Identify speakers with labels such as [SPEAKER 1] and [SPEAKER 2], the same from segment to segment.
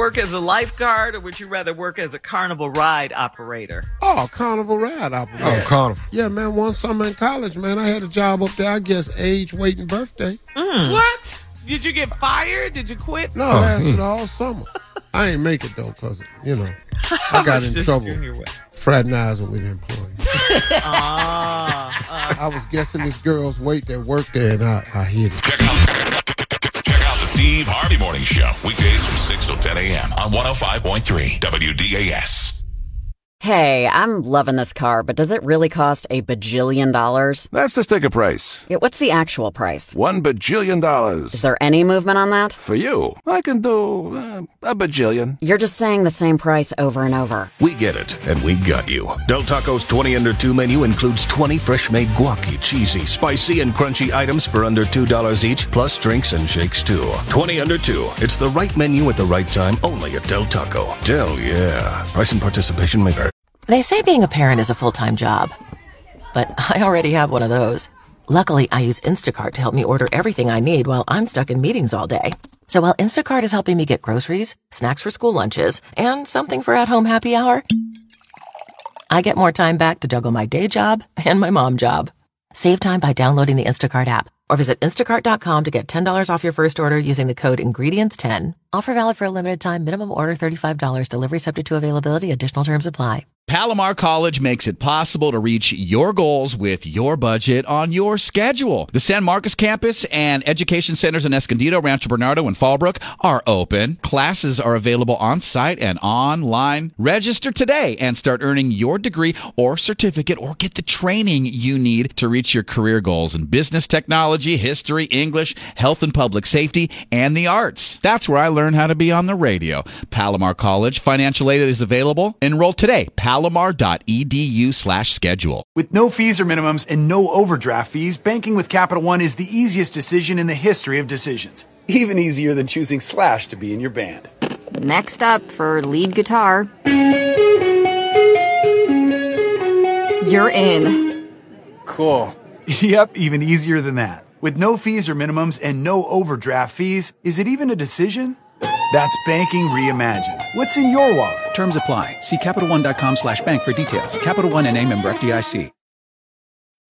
[SPEAKER 1] work as a lifeguard or would you rather work as a carnival ride operator?
[SPEAKER 2] Oh, carnival ride operator.
[SPEAKER 3] Oh, carnival.
[SPEAKER 2] Yeah, man. One summer in college, man, I had a job up there. I guess age, weight, and birthday. Mm.
[SPEAKER 4] What? Did you get fired? Did you quit?
[SPEAKER 2] No, it oh, lasted hmm. all summer. I ain't make it though, cause you know I got in trouble fraternizing with employees.
[SPEAKER 1] Ah, uh.
[SPEAKER 2] I was guessing this girl's weight that worked there, and I, I hit it.
[SPEAKER 5] Steve Harvey Morning Show. Weekdays from 6 till 10 a.m. on 105.3 WDAS.
[SPEAKER 6] Hey, I'm loving this car, but does it really cost a bajillion dollars?
[SPEAKER 7] That's the sticker price.
[SPEAKER 6] Yeah, What's the actual price?
[SPEAKER 7] One bajillion dollars.
[SPEAKER 6] Is there any movement on that?
[SPEAKER 7] For you, I can do uh, a bajillion.
[SPEAKER 6] You're just saying the same price over and over.
[SPEAKER 8] We get it, and we got you. Del Taco's 20 under 2 menu includes 20 fresh made guaci, cheesy, spicy, and crunchy items for under $2 each, plus drinks and shakes too. 20 under 2. It's the right menu at the right time only at Del Taco. Del, yeah. Price and participation may vary.
[SPEAKER 9] They say being a parent is a full time job, but I already have one of those. Luckily, I use Instacart to help me order everything I need while I'm stuck in meetings all day. So while Instacart is helping me get groceries, snacks for school lunches, and something for at home happy hour, I get more time back to juggle my day job and my mom job. Save time by downloading the Instacart app or visit instacart.com to get $10 off your first order using the code INGREDIENTS10. Offer valid for a limited time, minimum order $35, delivery subject to availability, additional terms apply.
[SPEAKER 10] Palomar College makes it possible to reach your goals with your budget on your schedule. The San Marcos campus and education centers in Escondido, Rancho Bernardo, and Fallbrook are open. Classes are available on site and online. Register today and start earning your degree or certificate or get the training you need to reach your career goals in business technology, history, English, health and public safety, and the arts. That's where I learned how to be on the radio. Palomar College financial aid is available. Enroll today. palomar.edu slash schedule.
[SPEAKER 11] With no fees or minimums and no overdraft fees, banking with Capital One is the easiest decision in the history of decisions. Even easier than choosing Slash to be in your band.
[SPEAKER 12] Next up for lead guitar. You're in.
[SPEAKER 11] Cool. yep, even easier than that. With no fees or minimums and no overdraft fees, is it even a decision? That's banking reimagined. What's in your wallet?
[SPEAKER 13] Terms apply. See CapitalOne.com slash bank for details. Capital One and a member FDIC.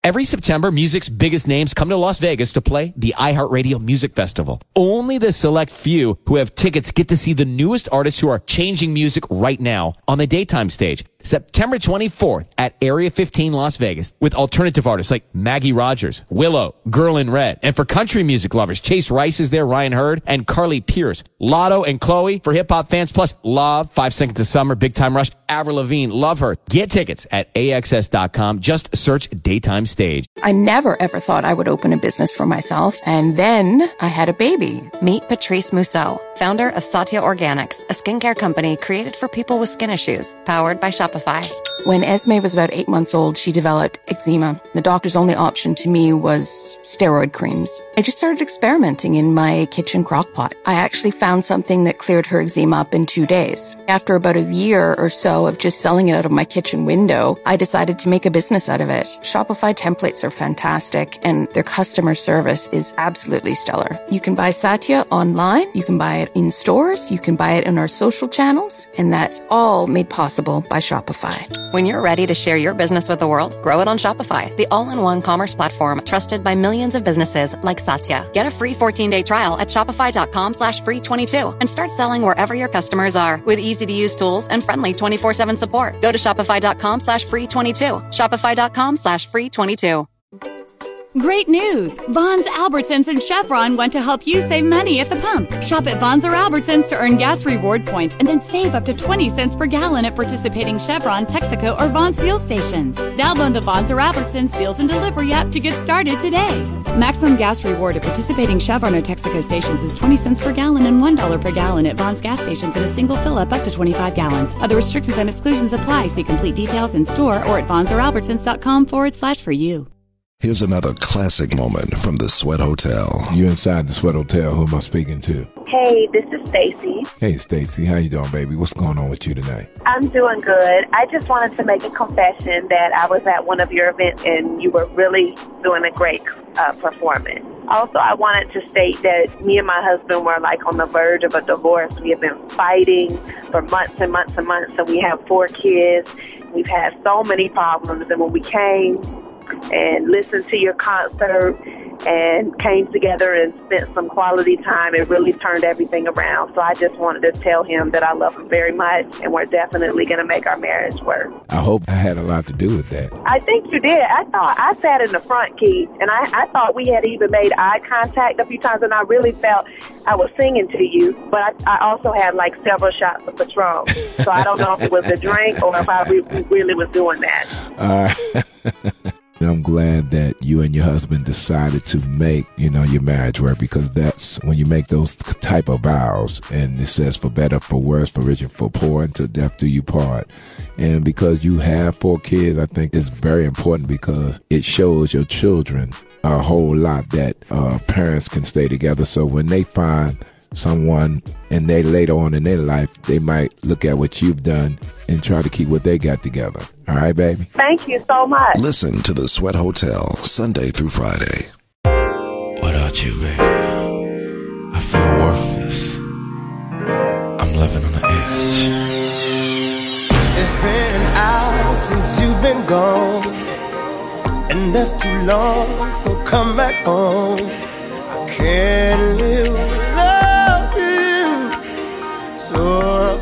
[SPEAKER 14] Every September, music's biggest names come to Las Vegas to play the iHeartRadio Music Festival. Only the select few who have tickets get to see the newest artists who are changing music right now on the daytime stage. September 24th at Area 15 Las Vegas with alternative artists like Maggie Rogers, Willow, Girl in Red. And for country music lovers, Chase Rice is there, Ryan Hurd, and Carly Pearce. Latto and Chloe for hip hop fans, plus Lauv, Five Seconds to Summer, Big Time Rush, Avril Lavigne, Love Her. Get tickets at AXS.com. Just search Daytime Stage.
[SPEAKER 15] I never ever thought I would open a business for myself. And then I had a baby.
[SPEAKER 12] Meet Patrice Mousseau, founder of Satya Organics, a skincare company created for people with skin issues, powered by Shopify.
[SPEAKER 15] When Esme was about eight months old, she developed eczema. The doctor's only option to me was steroid creams. I just started experimenting in my kitchen crock pot. I actually found something that cleared her eczema up in two days. After about a year or so of just selling it out of my kitchen window, I decided to make a business out of it. Shopify templates are fantastic and their customer service is absolutely stellar. You can buy Satya online, you can buy it in stores, you can buy it in our social channels, and that's all made possible by Shopify.
[SPEAKER 12] When you're ready to share your business with the world, grow it on Shopify, the all-in-one commerce platform trusted by millions of businesses like Satya. Get a free 14-day trial at shopify.com slash free 22 and start selling wherever your customers are with easy-to-use tools and friendly 24-7 support. Go to shopify.com slash free 22. Shopify.com slash free 22.
[SPEAKER 16] Great news! Vons Albertsons and Chevron want to help you save money at the pump. Shop at Vons or Albertsons to earn gas reward points and then save up to 20 cents per gallon at participating Chevron, Texaco, or Vons fuel stations. Download the Vons or Albertsons Deals and Delivery app to get started today. Maximum gas reward at participating Chevron or Texaco stations is 20 cents per gallon and $1 per gallon at Vons gas stations in a single fill up up to 25 gallons. Other restrictions and exclusions apply. See complete details in store or at vonsoralbertsons.com forward slash for you.
[SPEAKER 17] Here's another classic moment from the Sweat Hotel.
[SPEAKER 3] You inside the Sweat Hotel. Who am I speaking to?
[SPEAKER 18] Hey, this is Stacy.
[SPEAKER 3] Hey, Stacy. How you doing, baby? What's going on with you tonight?
[SPEAKER 18] I'm doing good. I just wanted to make a confession that I was at one of your events and you were really doing a great uh, performance. Also, I wanted to state that me and my husband were like on the verge of a divorce. We have been fighting for months and months and months, and we have four kids. We've had so many problems, and when we came and listened to your concert and came together and spent some quality time, it really turned everything around. So I just wanted to tell him that I love him very much, and we're definitely going to make our marriage work.
[SPEAKER 3] I hope I had a lot to do with that.
[SPEAKER 18] I think you did. I thought I sat in the front key, and I, I thought we had even made eye contact a few times, and I really felt I was singing to you. But I, I also had like several shots of Patron, so I don't know if it was the drink or if I re- really was doing that.
[SPEAKER 3] Uh, I'm glad that you and your husband decided to make, you know, your marriage work because that's when you make those type of vows and it says for better, for worse, for rich and for poor, until death do you part. And because you have four kids, I think it's very important because it shows your children a whole lot that uh, parents can stay together. So when they find someone and they later on in their life, they might look at what you've done and try to keep what they got together. All right, baby?
[SPEAKER 18] Thank you so much.
[SPEAKER 17] Listen to the Sweat Hotel Sunday through Friday.
[SPEAKER 19] Without you, baby, I feel worthless. I'm living on the edge.
[SPEAKER 20] It's been an hour since you've been gone, and that's too long. So come back home. I can't live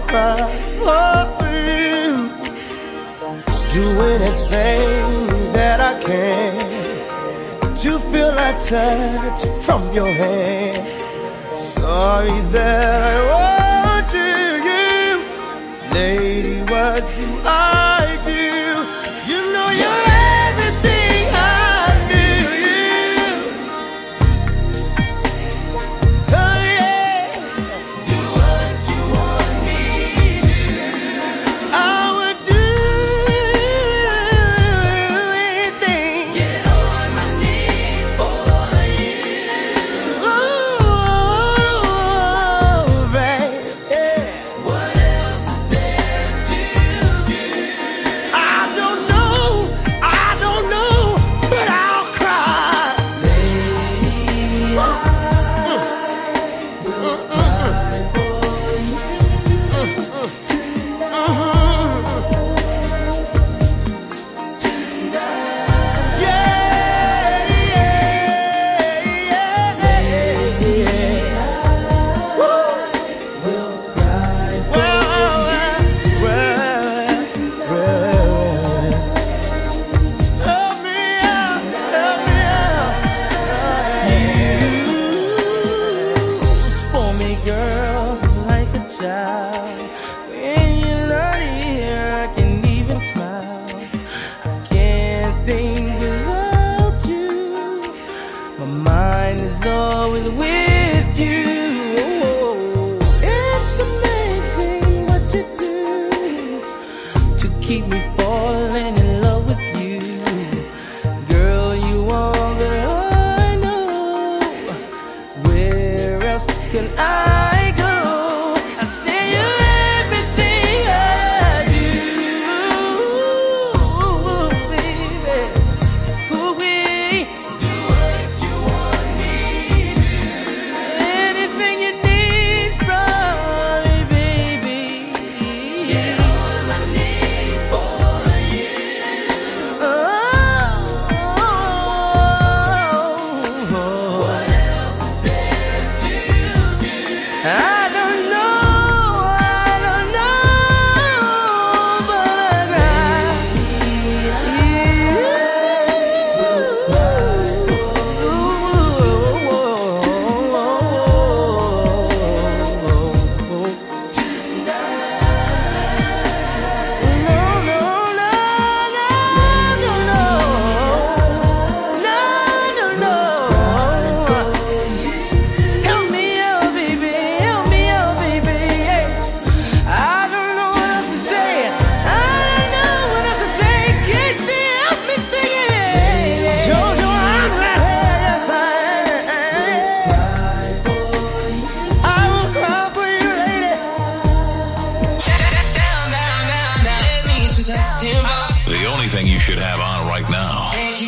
[SPEAKER 20] for you. Do anything that I can to feel that touch from your hand. Sorry that I want you, lady. What do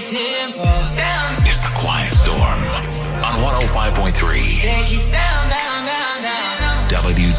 [SPEAKER 20] It's
[SPEAKER 5] the Quiet Storm on 105.3.
[SPEAKER 20] Take down, down, down, W.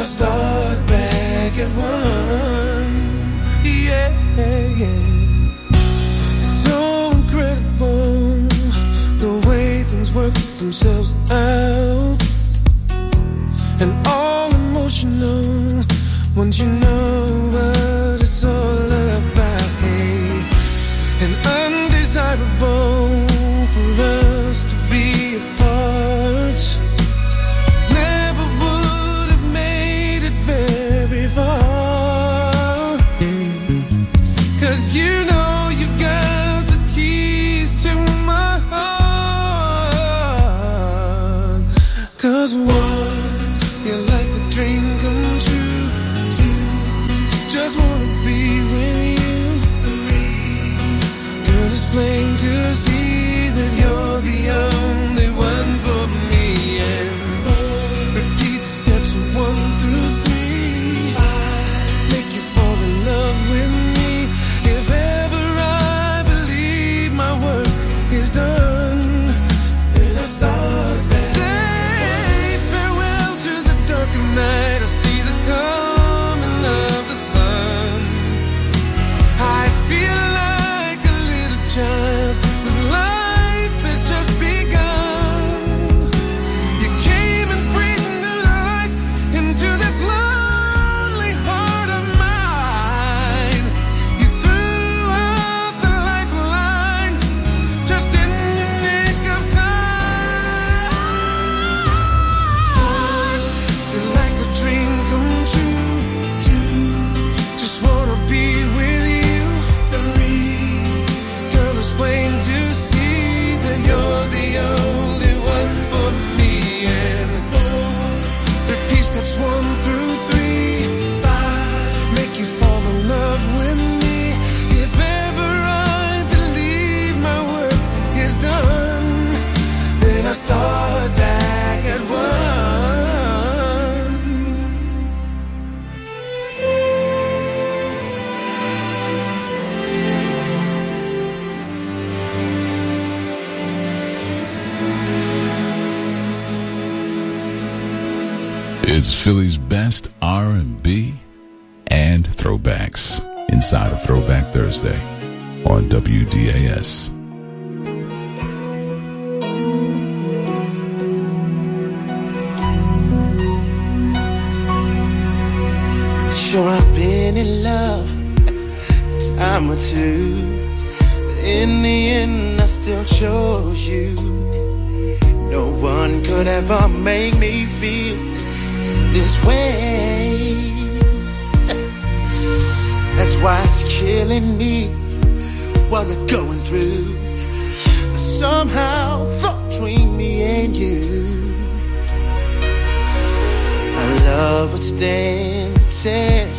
[SPEAKER 20] I start back at one. Yeah, yeah. So incredible the way things work themselves out, and all emotional once you. It's
[SPEAKER 21] Philly's best R&B and throwbacks inside of Throwback Thursday on WDAS.
[SPEAKER 20] Sure, I've been in love a time or two, but in the end, I still chose you. No one could ever make me feel this way. That's why it's killing me what we're going through.
[SPEAKER 22] Somehow, thought between me and you, our love would stand the test.